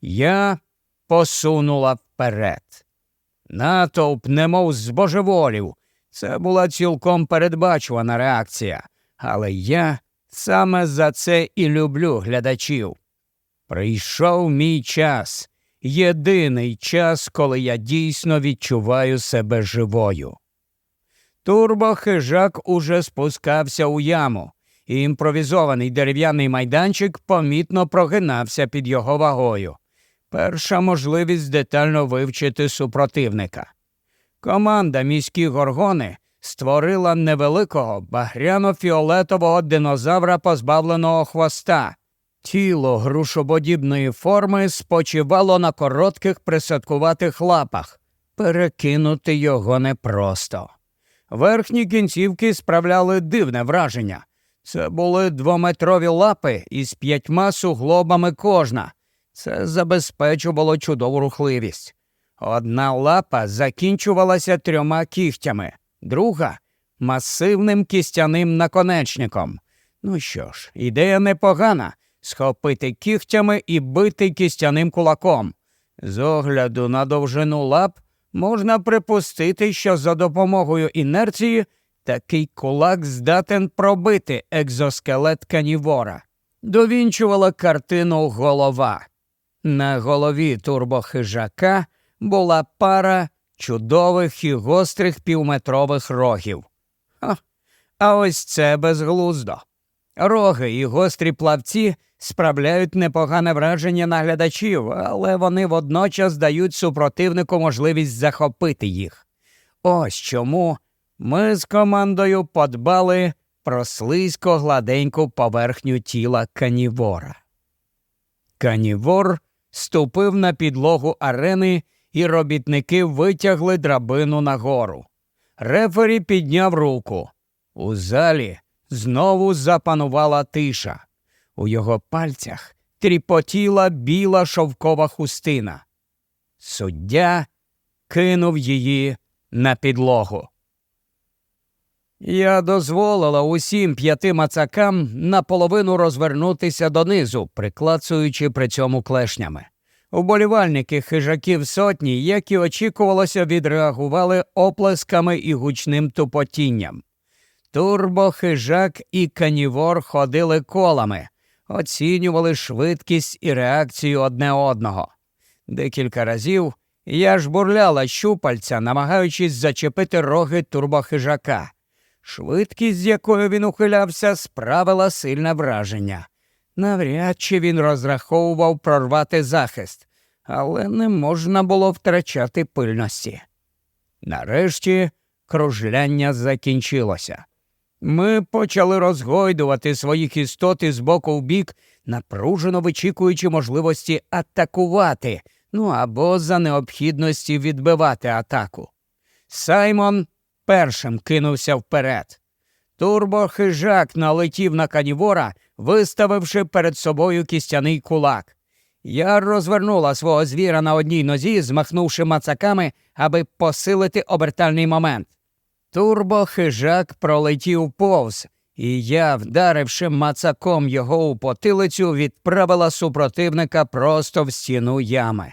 Я посунула вперед. Натовп немов збожеволів. Це була цілком передбачувана реакція, але я саме за це і люблю глядачів. Прийшов мій час, єдиний час, коли я дійсно відчуваю себе живою. Турбохижак уже спускався у яму, і імпровізований дерев'яний майданчик помітно прогинався під його вагою. Перша можливість детально вивчити супротивника. Команда міські горгони створила невеликого багряно-фіолетового динозавра, позбавленого хвоста. Тіло грушоподібної форми спочивало на коротких присадкуватих лапах. Перекинути його непросто. Верхні кінцівки справляли дивне враження. Це були двометрові лапи із п'ятьма суглобами кожна. Це забезпечувало чудову рухливість. Одна лапа закінчувалася трьома кігтями, друга масивним кістяним наконечником. Ну що ж, ідея непогана схопити кігтями і бити кістяним кулаком. З огляду на довжину лап можна припустити, що за допомогою інерції такий кулак здатен пробити екзоскелет канівора. Довінчувала картину голова. На голові турбохижака була пара чудових і гострих півметрових рогів. Ха, а ось це безглуздо. Роги і гострі плавці справляють непогане враження на глядачів, але вони водночас дають супротивнику можливість захопити їх. Ось чому ми з командою подбали про слизько гладеньку поверхню тіла канівора. Канівор ступив на підлогу арени, і робітники витягли драбину нагору. Рефері підняв руку. У залі знову запанувала тиша. У його пальцях тріпотіла біла шовкова хустина. Суддя кинув її на підлогу. Я дозволила усім п'яти мацакам наполовину розвернутися донизу, приклацуючи при цьому клешнями. Уболівальники хижаків сотні, як і очікувалося, відреагували оплесками і гучним тупотінням. Турбохижак і канівор ходили колами, оцінювали швидкість і реакцію одне одного. Декілька разів я ж бурляла щупальця, намагаючись зачепити роги турбохижака. Швидкість, з якою він ухилявся, справила сильне враження. Навряд чи він розраховував прорвати захист, але не можна було втрачати пильності. Нарешті кружляння закінчилося. Ми почали розгойдувати своїх істот із боку в бік, напружено вичікуючи можливості атакувати, ну або за необхідності відбивати атаку. Саймон першим кинувся вперед. Турбохижак налетів на канівора, виставивши перед собою кістяний кулак. Я розвернула свого звіра на одній нозі, змахнувши мацаками, аби посилити обертальний момент. Турбохижак пролетів повз, і я, вдаривши мацаком його у потилицю, відправила супротивника просто в стіну ями.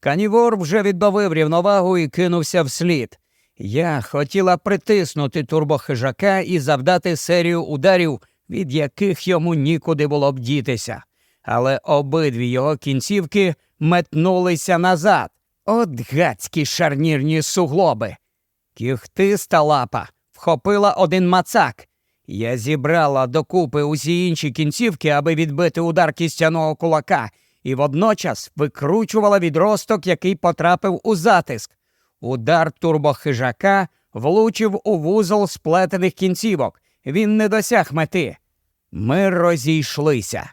Канівор вже відбавив рівновагу і кинувся вслід. Я хотіла притиснути турбохижака і завдати серію ударів, від яких йому нікуди було б дітися, але обидві його кінцівки метнулися назад. От гацькі шарнірні суглоби. Кіхтиста лапа вхопила один мацак. Я зібрала докупи усі інші кінцівки, аби відбити удар кістяного кулака, і водночас викручувала відросток, який потрапив у затиск. Удар турбохижака влучив у вузол сплетених кінцівок. Він не досяг мети. Ми розійшлися.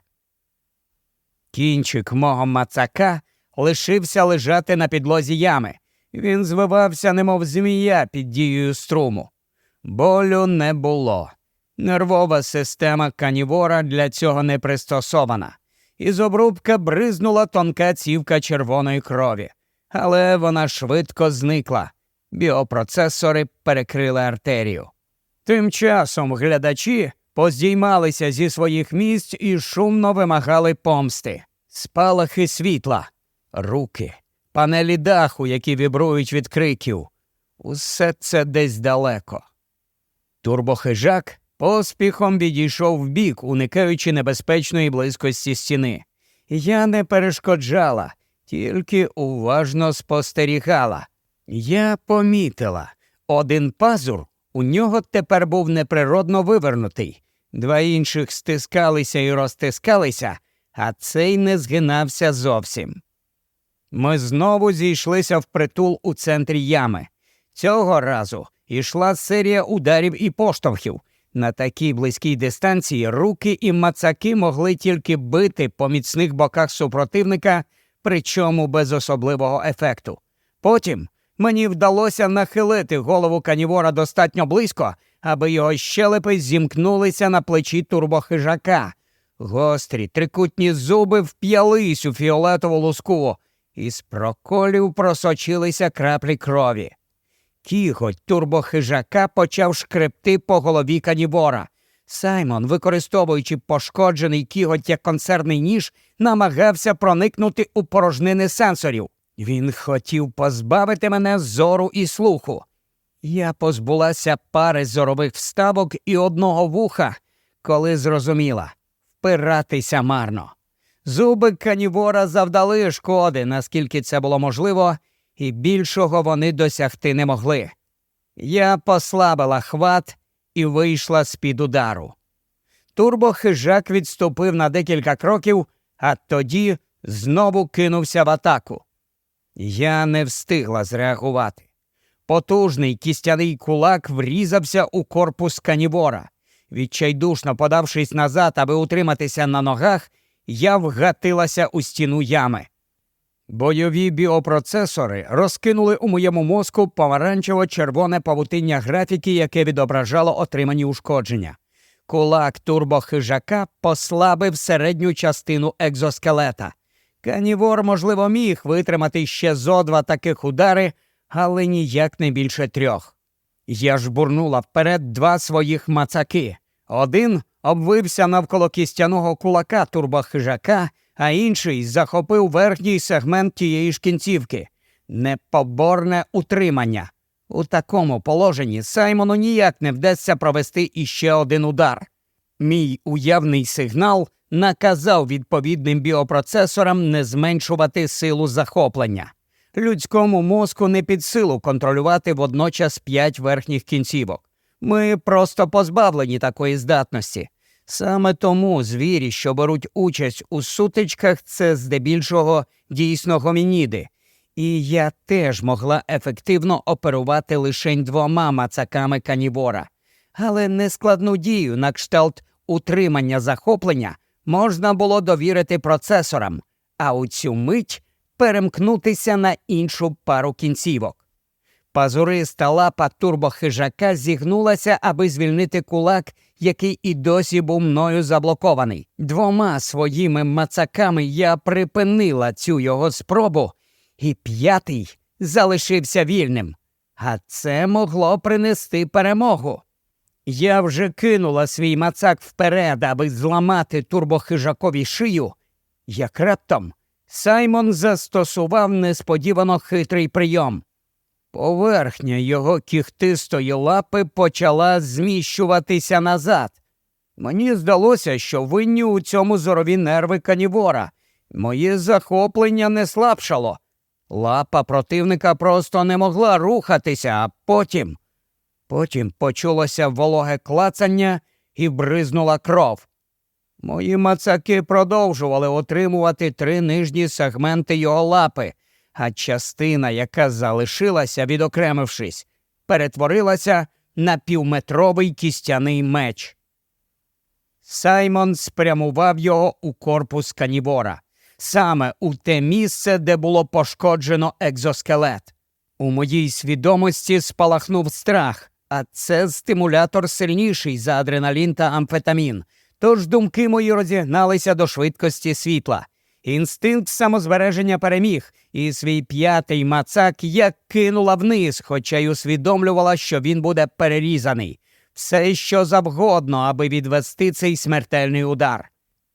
Кінчик мого мацака лишився лежати на підлозі ями. Він звивався, немов змія під дією струму. Болю не було. Нервова система канівора для цього не пристосована. Із обрубка бризнула тонка цівка червоної крові але вона швидко зникла. Біопроцесори перекрили артерію. Тим часом глядачі поздіймалися зі своїх місць і шумно вимагали помсти. Спалахи світла, руки, панелі даху, які вібрують від криків. Усе це десь далеко. Турбохижак поспіхом відійшов вбік, уникаючи небезпечної близькості стіни. Я не перешкоджала, тільки уважно спостерігала. Я помітила, один пазур у нього тепер був неприродно вивернутий, два інших стискалися і розтискалися, а цей не згинався зовсім. Ми знову зійшлися в притул у центрі ями. Цього разу йшла серія ударів і поштовхів. На такій близькій дистанції руки і мацаки могли тільки бити по міцних боках супротивника, причому без особливого ефекту. Потім мені вдалося нахилити голову канівора достатньо близько, аби його щелепи зімкнулися на плечі турбохижака. Гострі трикутні зуби вп'ялись у фіолетову луску, і з проколів просочилися краплі крові. Кіготь турбохижака почав шкребти по голові канівора. Саймон, використовуючи пошкоджений кіготь як консервний ніж, намагався проникнути у порожнини сенсорів. Він хотів позбавити мене зору і слуху. Я позбулася пари зорових вставок і одного вуха, коли зрозуміла впиратися марно. Зуби канівора завдали шкоди, наскільки це було можливо, і більшого вони досягти не могли. Я послабила хват і вийшла з під удару. Турбохижак відступив на декілька кроків, а тоді знову кинувся в атаку. Я не встигла зреагувати. Потужний кістяний кулак врізався у корпус канівора. Відчайдушно подавшись назад, аби утриматися на ногах, я вгатилася у стіну ями. Бойові біопроцесори розкинули у моєму мозку помаранчево-червоне павутиння графіки, яке відображало отримані ушкодження. Кулак турбохижака послабив середню частину екзоскелета. Канівор, можливо, міг витримати ще зо два таких удари, але ніяк не більше трьох. Я ж бурнула вперед два своїх мацаки. Один обвився навколо кістяного кулака турбохижака, а інший захопив верхній сегмент тієї ж кінцівки. Непоборне утримання. У такому положенні Саймону ніяк не вдасться провести іще один удар. Мій уявний сигнал наказав відповідним біопроцесорам не зменшувати силу захоплення. Людському мозку не під силу контролювати водночас п'ять верхніх кінцівок. Ми просто позбавлені такої здатності. Саме тому звірі, що беруть участь у сутичках, це здебільшого дійсно гомініди. І я теж могла ефективно оперувати лише двома мацаками канівора. Але нескладну дію на кшталт утримання захоплення можна було довірити процесорам, а у цю мить перемкнутися на іншу пару кінцівок. Пазуриста лапа турбохижака зігнулася, аби звільнити кулак, який і досі був мною заблокований. Двома своїми мацаками я припинила цю його спробу, і п'ятий залишився вільним. А це могло принести перемогу. Я вже кинула свій мацак вперед, аби зламати турбохижакові шию, як раптом Саймон застосував несподівано хитрий прийом. Поверхня його кіхтистої лапи почала зміщуватися назад. Мені здалося, що винні у цьому зорові нерви канівора. Моє захоплення не слабшало. Лапа противника просто не могла рухатися, а потім. Потім почулося вологе клацання і бризнула кров. Мої мацаки продовжували отримувати три нижні сегменти його лапи а частина, яка залишилася, відокремившись, перетворилася на півметровий кістяний меч. Саймон спрямував його у корпус канівора, саме у те місце, де було пошкоджено екзоскелет. У моїй свідомості спалахнув страх, а це стимулятор сильніший за адреналін та амфетамін. Тож думки мої розігналися до швидкості світла. Інстинкт самозбереження переміг, і свій п'ятий мацак я кинула вниз, хоча й усвідомлювала, що він буде перерізаний. Все що завгодно, аби відвести цей смертельний удар.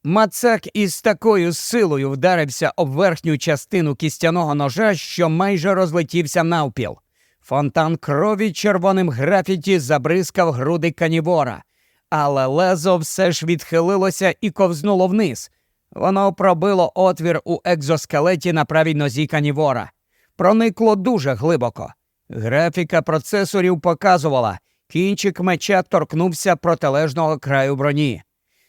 Мацак із такою силою вдарився об верхню частину кістяного ножа, що майже розлетівся навпіл. Фонтан крові червоним графіті забризкав груди канівора, але лезо все ж відхилилося і ковзнуло вниз. Воно пробило отвір у екзоскелеті на правій нозі канівора. Проникло дуже глибоко. Графіка процесорів показувала, кінчик меча торкнувся протилежного краю броні.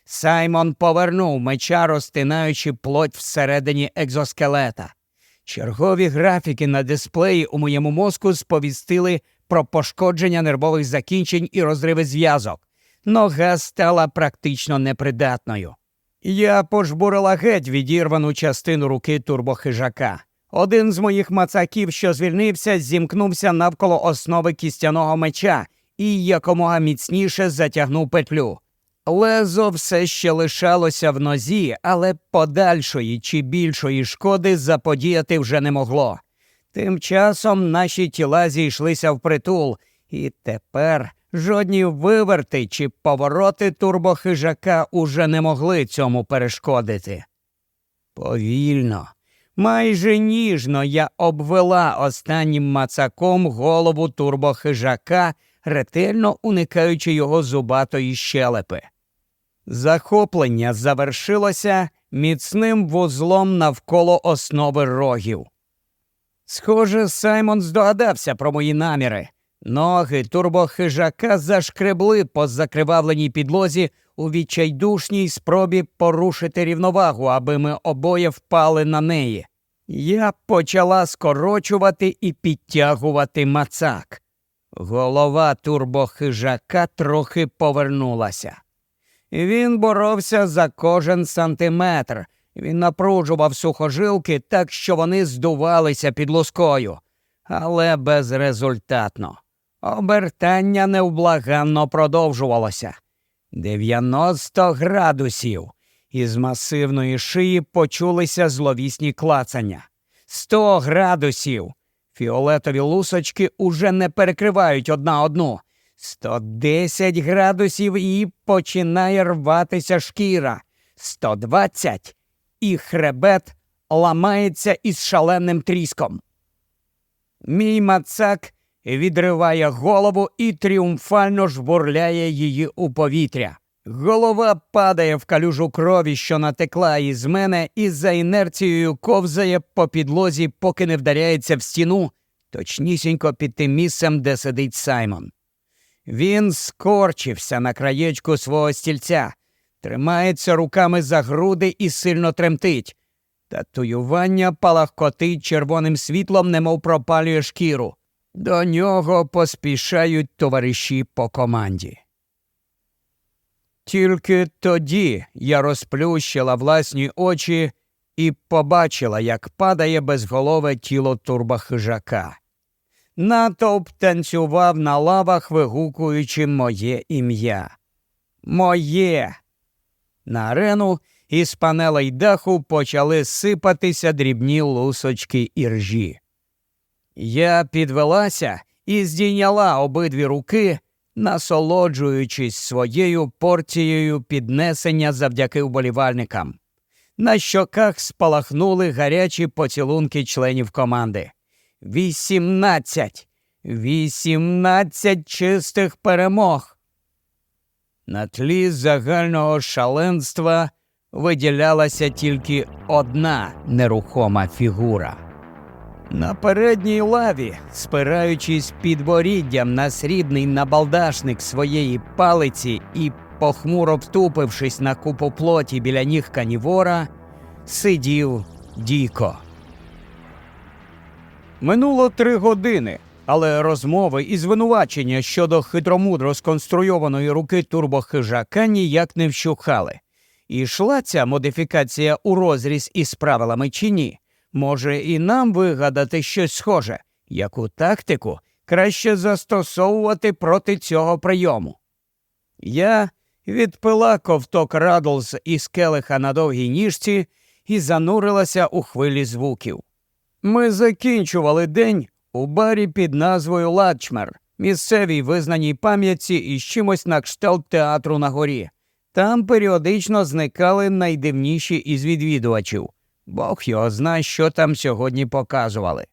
Саймон повернув меча, розтинаючи плоть всередині екзоскелета. Чергові графіки на дисплеї у моєму мозку сповістили про пошкодження нервових закінчень і розриви зв'язок. Нога стала практично непридатною. Я пожбурила геть відірвану частину руки турбохижака. Один з моїх мацаків, що звільнився, зімкнувся навколо основи кістяного меча і якомога міцніше затягнув петлю. Лезо все ще лишалося в нозі, але подальшої чи більшої шкоди заподіяти вже не могло. Тим часом наші тіла зійшлися впритул, і тепер жодні виверти чи повороти турбохижака уже не могли цьому перешкодити. Повільно, майже ніжно я обвела останнім мацаком голову турбохижака, ретельно уникаючи його зубатої щелепи. Захоплення завершилося міцним вузлом навколо основи рогів. Схоже, Саймон здогадався про мої наміри. Ноги турбохижака зашкребли по закривавленій підлозі у відчайдушній спробі порушити рівновагу, аби ми обоє впали на неї. Я почала скорочувати і підтягувати мацак. Голова турбохижака трохи повернулася. Він боровся за кожен сантиметр. Він напружував сухожилки так, що вони здувалися під лускою, але безрезультатно. Обертання невблаганно продовжувалося. 90 градусів. Із масивної шиї почулися зловісні клацання. 100 градусів. Фіолетові лусочки уже не перекривають одна одну. 110 градусів і починає рватися шкіра. 120 і хребет ламається із шаленим тріском. Мій мацак відриває голову і тріумфально жбурляє її у повітря. Голова падає в калюжу крові, що натекла із мене, і за інерцією ковзає по підлозі, поки не вдаряється в стіну, точнісінько під тим місцем, де сидить Саймон. Він скорчився на краєчку свого стільця, тримається руками за груди і сильно тремтить. Татуювання палахкотить червоним світлом, немов пропалює шкіру. До нього поспішають товариші по команді. Тільки тоді я розплющила власні очі і побачила, як падає безголове тіло турбохижака. Натовп танцював на лавах, вигукуючи моє ім'я. Моє. На арену із панелей даху почали сипатися дрібні лусочки іржі. Я підвелася і здійняла обидві руки, насолоджуючись своєю порцією піднесення завдяки вболівальникам. На щоках спалахнули гарячі поцілунки членів команди. Вісімнадцять. Вісімнадцять чистих перемог. На тлі загального шаленства виділялася тільки одна нерухома фігура. На передній лаві, спираючись підборіддям на срібний набалдашник своєї палиці і похмуро втупившись на купу плоті біля ніг канівора, сидів Діко. Минуло три години, але розмови і звинувачення щодо хитромудро сконструйованої руки турбохижака ніяк не вщухали. І йшла ця модифікація у розріз із правилами чи ні. Може, і нам вигадати щось схоже, яку тактику краще застосовувати проти цього прийому. Я відпила ковток Радлз із келиха на довгій ніжці і занурилася у хвилі звуків. Ми закінчували день у барі під назвою Лачмер, місцевій визнаній пам'ятці із чимось на кшталт театру на горі. Там періодично зникали найдивніші із відвідувачів. Бог його знає, що там сьогодні показували.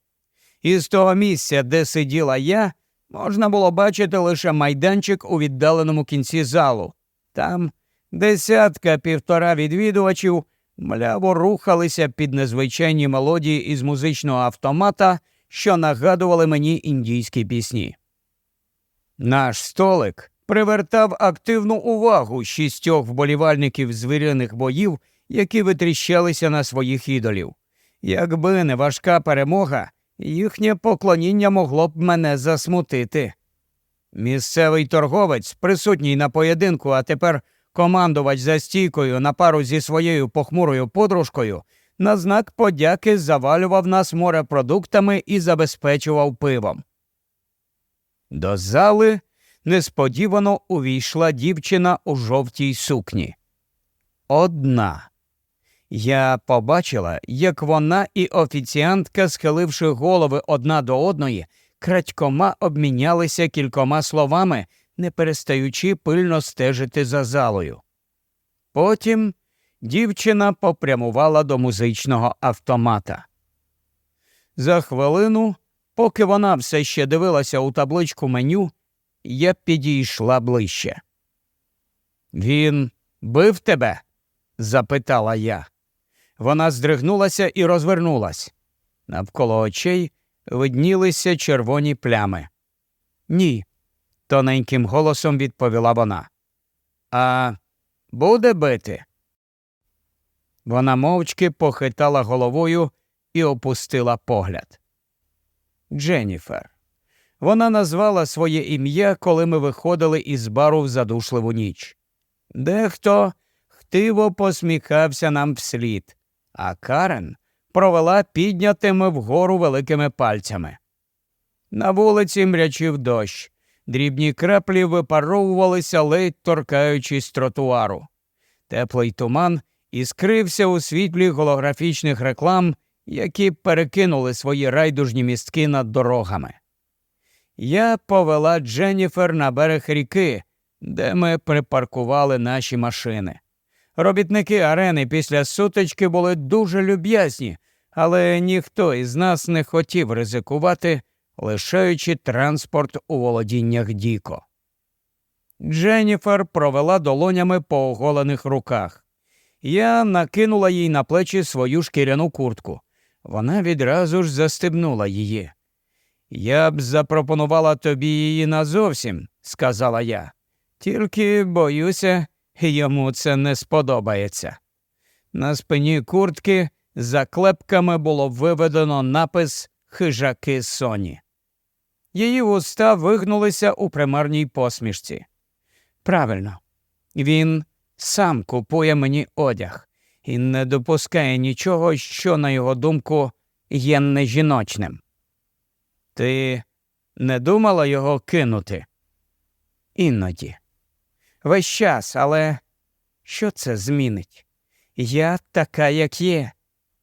Із того місця, де сиділа я, можна було бачити лише майданчик у віддаленому кінці залу. Там десятка півтора відвідувачів мляво рухалися під незвичайні мелодії із музичного автомата, що нагадували мені індійські пісні. Наш столик привертав активну увагу шістьох вболівальників звіряних боїв, які витріщалися на своїх ідолів. Якби не важка перемога, їхнє поклоніння могло б мене засмутити. Місцевий торговець, присутній на поєдинку, а тепер командувач за стійкою на пару зі своєю похмурою подружкою, на знак подяки завалював нас морепродуктами і забезпечував пивом. До зали несподівано увійшла дівчина у жовтій сукні. Одна. Я побачила, як вона і офіціантка, схиливши голови одна до одної, крадькома обмінялися кількома словами, не перестаючи пильно стежити за залою. Потім дівчина попрямувала до музичного автомата. За хвилину, поки вона все ще дивилася у табличку меню, я підійшла ближче. Він бив тебе? запитала я. Вона здригнулася і розвернулась. Навколо очей виднілися червоні плями. Ні, тоненьким голосом відповіла вона. А буде бити? Вона мовчки похитала головою і опустила погляд. Дженніфер. Вона назвала своє ім'я, коли ми виходили із бару в задушливу ніч. Дехто хтиво посміхався нам вслід, а Карен провела піднятими вгору великими пальцями. На вулиці мрячив дощ, дрібні краплі випаровувалися, ледь торкаючись тротуару. Теплий туман іскрився у світлі голографічних реклам, які перекинули свої райдужні містки над дорогами. Я повела Дженніфер на берег ріки, де ми припаркували наші машини. Робітники арени після сутички були дуже люб'язні, але ніхто із нас не хотів ризикувати, лишаючи транспорт у володіннях Діко. Дженніфер провела долонями по оголених руках. Я накинула їй на плечі свою шкіряну куртку. Вона відразу ж застебнула її. Я б запропонувала тобі її назовсім, сказала я. Тільки боюся, йому це не сподобається. На спині куртки за клепками було виведено напис Хижаки Соні. Її вуста вигнулися у примарній посмішці. Правильно, він сам купує мені одяг і не допускає нічого, що, на його думку, є не жіночним. Ти не думала його кинути? Іноді. Весь час, але що це змінить? Я така, як є.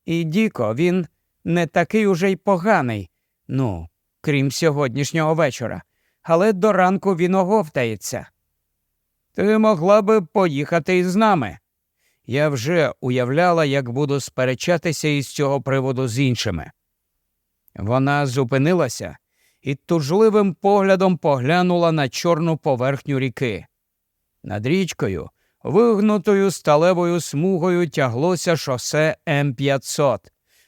І Діко, він не такий уже й поганий, ну, крім сьогоднішнього вечора, але до ранку він оговтається. Ти могла би поїхати із нами. Я вже уявляла, як буду сперечатися із цього приводу з іншими. Вона зупинилася і тужливим поглядом поглянула на чорну поверхню ріки. Над річкою, вигнутою сталевою смугою, тяглося шосе М500.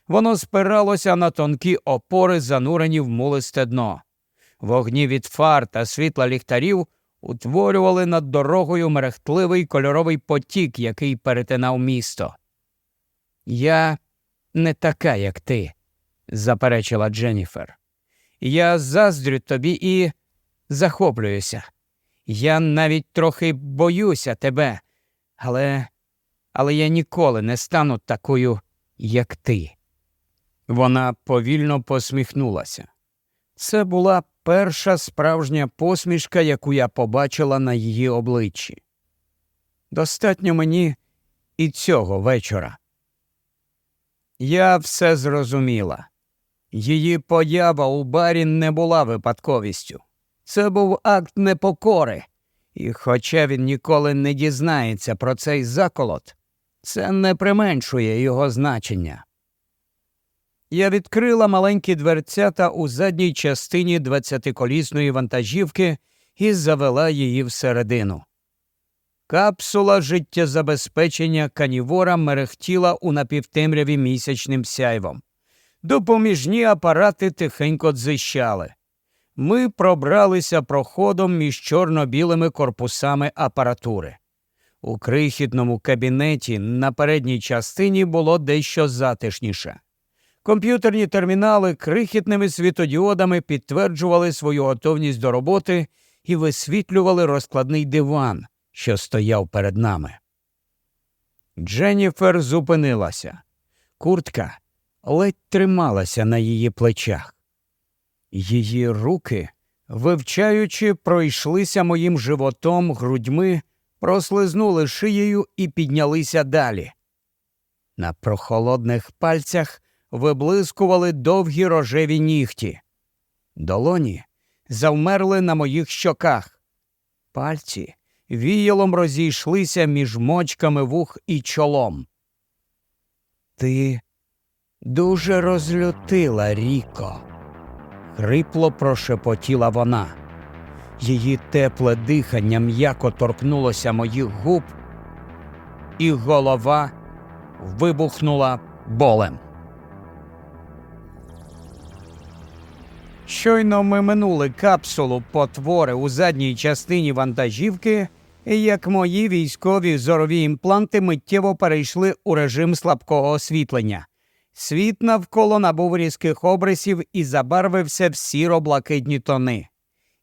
Воно спиралося на тонкі опори, занурені в мулисте дно. Вогні від фар та світла ліхтарів утворювали над дорогою мерехтливий кольоровий потік, який перетинав місто. Я не така, як ти, заперечила Дженніфер. Я заздрю тобі і захоплююся. Я навіть трохи боюся тебе, але але я ніколи не стану такою, як ти. Вона повільно посміхнулася. Це була перша справжня посмішка, яку я побачила на її обличчі. Достатньо мені і цього вечора. Я все зрозуміла. Її поява у барі не була випадковістю. Це був акт непокори. І хоча він ніколи не дізнається про цей заколот, це не применшує його значення. Я відкрила маленькі дверцята у задній частині двадцятиколісної вантажівки і завела її всередину. Капсула життєзабезпечення канівора мерехтіла у напівтемряві місячним сяйвом. Допоміжні апарати тихенько дзищали. Ми пробралися проходом між чорно-білими корпусами апаратури. У крихітному кабінеті на передній частині було дещо затишніше. Комп'ютерні термінали крихітними світодіодами підтверджували свою готовність до роботи і висвітлювали розкладний диван, що стояв перед нами. Дженніфер зупинилася. Куртка ледь трималася на її плечах. Її руки, вивчаючи, пройшлися моїм животом, грудьми, прослизнули шиєю і піднялися далі. На прохолодних пальцях виблискували довгі рожеві нігті. Долоні завмерли на моїх щоках. Пальці віялом розійшлися між мочками вух і чолом. Ти дуже розлютила, Ріко, хрипло прошепотіла вона. Її тепле дихання м'яко торкнулося моїх губ, і голова вибухнула болем. Щойно ми минули капсулу потвори у задній частині вантажівки, як мої військові зорові імпланти миттєво перейшли у режим слабкого освітлення. Світ навколо набув різких обрисів і забарвився в сіро-блакитні тони.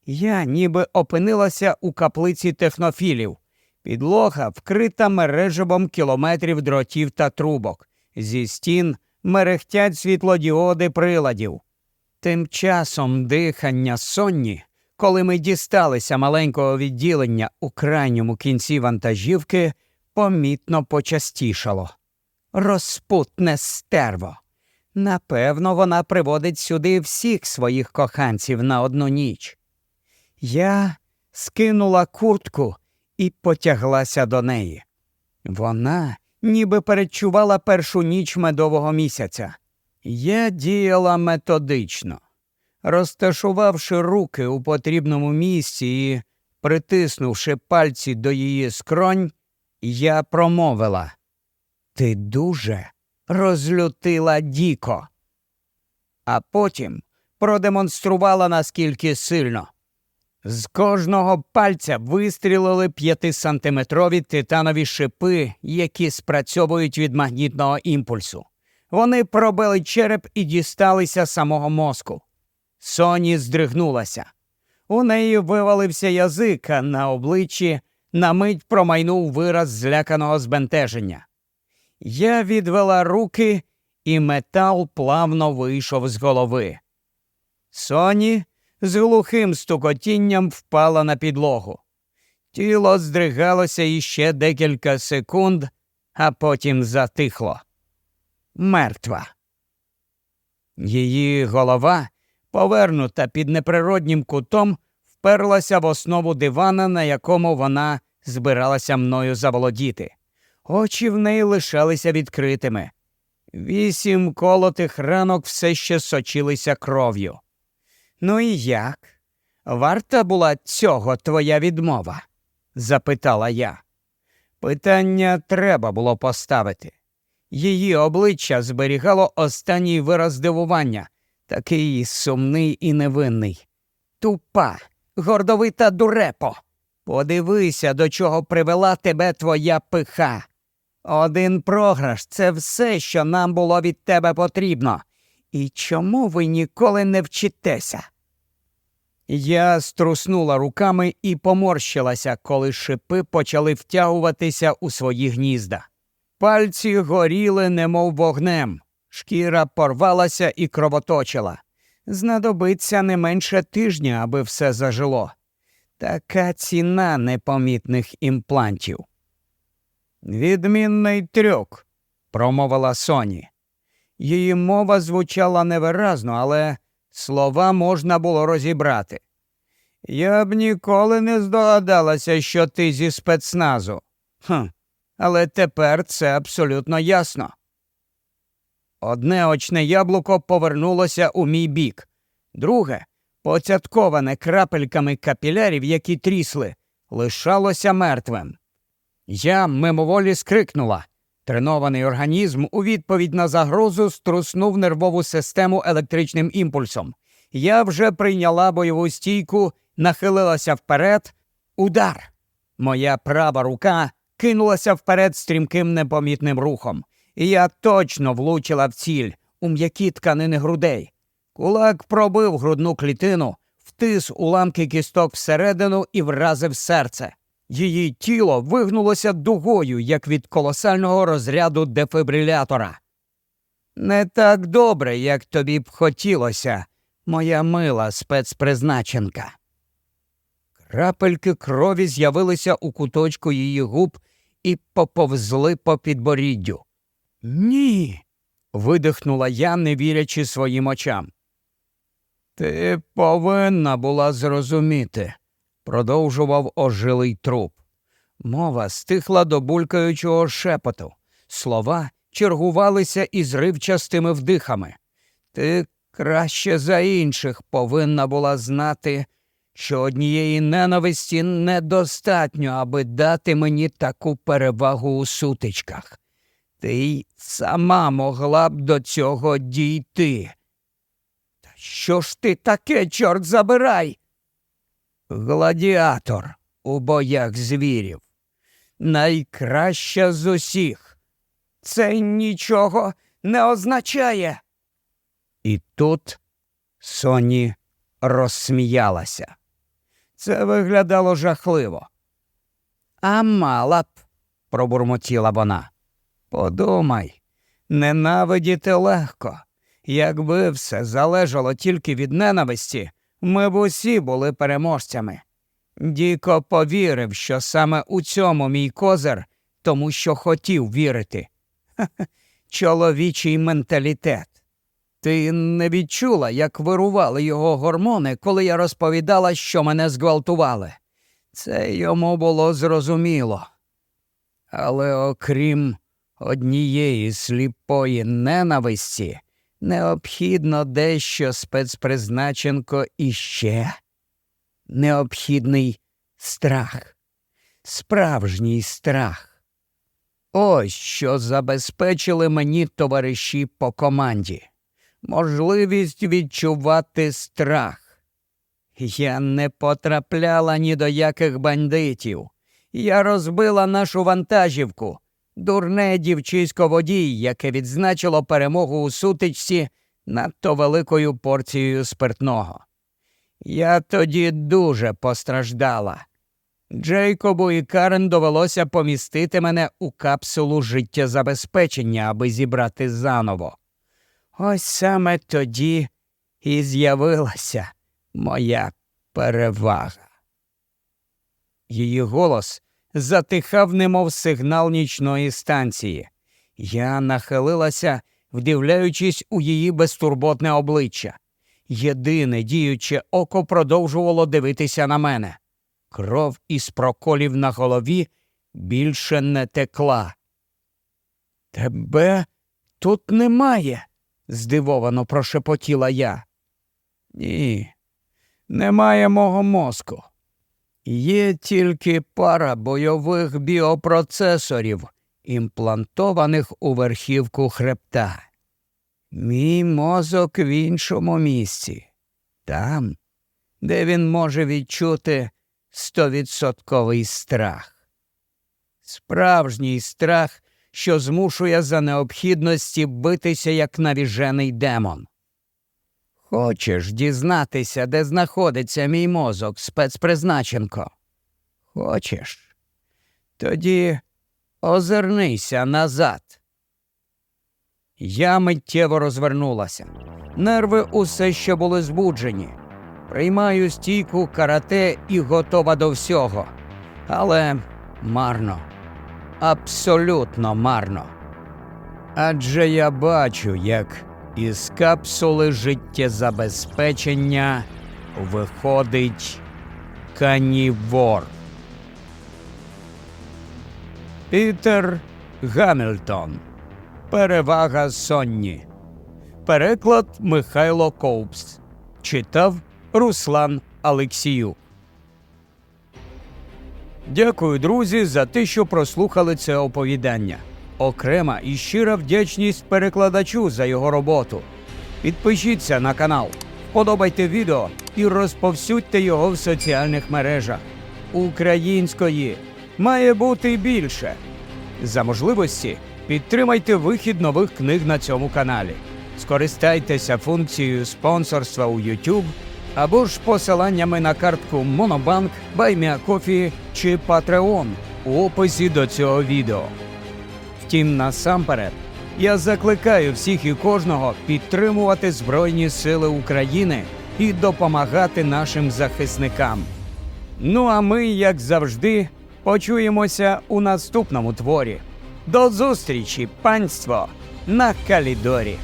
Я ніби опинилася у каплиці технофілів. Підлога вкрита мережевом кілометрів дротів та трубок. Зі стін мерехтять світлодіоди приладів. Тим часом дихання сонні, коли ми дісталися маленького відділення у крайньому кінці вантажівки, помітно почастішало. Розпутне стерво. Напевно, вона приводить сюди всіх своїх коханців на одну ніч. Я скинула куртку і потяглася до неї. Вона ніби передчувала першу ніч медового місяця. Я діяла методично, розташувавши руки у потрібному місці і притиснувши пальці до її скронь, я промовила Ти дуже розлютила Діко. А потім продемонструвала наскільки сильно. З кожного пальця вистрілили п'ятисантиметрові титанові шипи, які спрацьовують від магнітного імпульсу. Вони пробили череп і дісталися самого мозку. Соні здригнулася. У неї вивалився язик, а на обличчі на мить промайнув вираз зляканого збентеження. Я відвела руки, і метал плавно вийшов з голови. Соні з глухим стукотінням впала на підлогу. Тіло здригалося іще декілька секунд, а потім затихло. Мертва. Її голова, повернута під неприроднім кутом, вперлася в основу дивана, на якому вона збиралася мною заволодіти. Очі в неї лишалися відкритими. Вісім колотих ранок все ще сочилися кров'ю. Ну і як? Варта була цього твоя відмова? запитала я. Питання треба було поставити. Її обличчя зберігало останній вираз дивування, такий сумний і невинний. Тупа, гордовита дурепо. Подивися, до чого привела тебе твоя пиха. Один програш це все, що нам було від тебе потрібно. І чому ви ніколи не вчитеся? Я струснула руками і поморщилася, коли шипи почали втягуватися у свої гнізда. Пальці горіли, немов вогнем, шкіра порвалася і кровоточила. Знадобиться не менше тижня, аби все зажило. Така ціна непомітних імплантів. Відмінний трюк, промовила Соні. Її мова звучала невиразно, але слова можна було розібрати. Я б ніколи не здогадалася, що ти зі спецназу. Хм, Але тепер це абсолютно ясно. Одне очне яблуко повернулося у мій бік, друге, поцятковане крапельками капілярів, які трісли, лишалося мертвим. Я мимоволі скрикнула. Тренований організм у відповідь на загрозу струснув нервову систему електричним імпульсом. Я вже прийняла бойову стійку, нахилилася вперед. Удар! Моя права рука кинулася вперед стрімким непомітним рухом, я точно влучила в ціль у м'які тканини грудей. Кулак пробив грудну клітину, втис уламки кісток всередину і вразив серце. Її тіло вигнулося дугою, як від колосального розряду дефібрилятора. Не так добре, як тобі б хотілося, моя мила спецпризначенка. Крапельки крові з'явилися у куточку її губ і поповзли по підборіддю. Ні. видихнула я, не вірячи своїм очам. Ти повинна була зрозуміти, продовжував ожилий труп. Мова стихла до булькаючого шепоту. Слова чергувалися із ривчастими вдихами. Ти краще за інших повинна була знати, що однієї ненависті недостатньо, аби дати мені таку перевагу у сутичках. Ти й сама могла б до цього дійти. Та що ж ти таке, чорт забирай? Гладіатор у боях звірів. Найкраща з усіх. Це нічого не означає. І тут Соні розсміялася. Це виглядало жахливо. А мала б, пробурмотіла вона. Подумай, ненавидіти легко. Якби все залежало тільки від ненависті, ми б усі були переможцями. Діко повірив, що саме у цьому мій козир, тому що хотів вірити. Чоловічий менталітет. Ти не відчула, як вирували його гормони, коли я розповідала, що мене зґвалтували. Це йому було зрозуміло. Але окрім однієї сліпої ненависті, необхідно дещо спецпризначенко іще. Необхідний страх, справжній страх. Ось що забезпечили мені товариші по команді можливість відчувати страх. Я не потрапляла ні до яких бандитів. Я розбила нашу вантажівку, дурне дівчисько водій, яке відзначило перемогу у сутичці надто великою порцією спиртного. Я тоді дуже постраждала. Джейкобу і Карен довелося помістити мене у капсулу життєзабезпечення, аби зібрати заново. Ось саме тоді і з'явилася моя перевага. Її голос затихав, немов сигнал нічної станції. Я нахилилася, вдивляючись у її безтурботне обличчя. Єдине діюче око продовжувало дивитися на мене. Кров із проколів на голові більше не текла. Тебе тут немає здивовано прошепотіла я. Ні, немає мого мозку. Є тільки пара бойових біопроцесорів, імплантованих у верхівку хребта. Мій мозок в іншому місці, там, де він може відчути стовідсотковий страх. Справжній страх що змушує за необхідності битися як навіжений демон. Хочеш дізнатися, де знаходиться мій мозок, спецпризначенко? Хочеш? Тоді озирнися назад. Я миттєво розвернулася. Нерви усе ще були збуджені. Приймаю стійку карате і готова до всього. Але марно абсолютно марно. Адже я бачу, як із капсули життєзабезпечення виходить Канівор. Пітер Гамільтон. Перевага Сонні. Переклад Михайло Ковпс. Читав Руслан Алексіюк. Дякую, друзі, за те, що прослухали це оповідання. Окрема і щира вдячність перекладачу за його роботу. Підпишіться на канал, подобайте відео і розповсюдьте його в соціальних мережах. Української має бути більше. За можливості підтримайте вихід нових книг на цьому каналі. Скористайтеся функцією спонсорства у YouTube або ж посиланнями на картку Monobank, BuyMeACoffee чи Patreon у описі до цього відео. Втім, насамперед, я закликаю всіх і кожного підтримувати Збройні Сили України і допомагати нашим захисникам. Ну а ми, як завжди, почуємося у наступному творі. До зустрічі, панство, на Калідорі!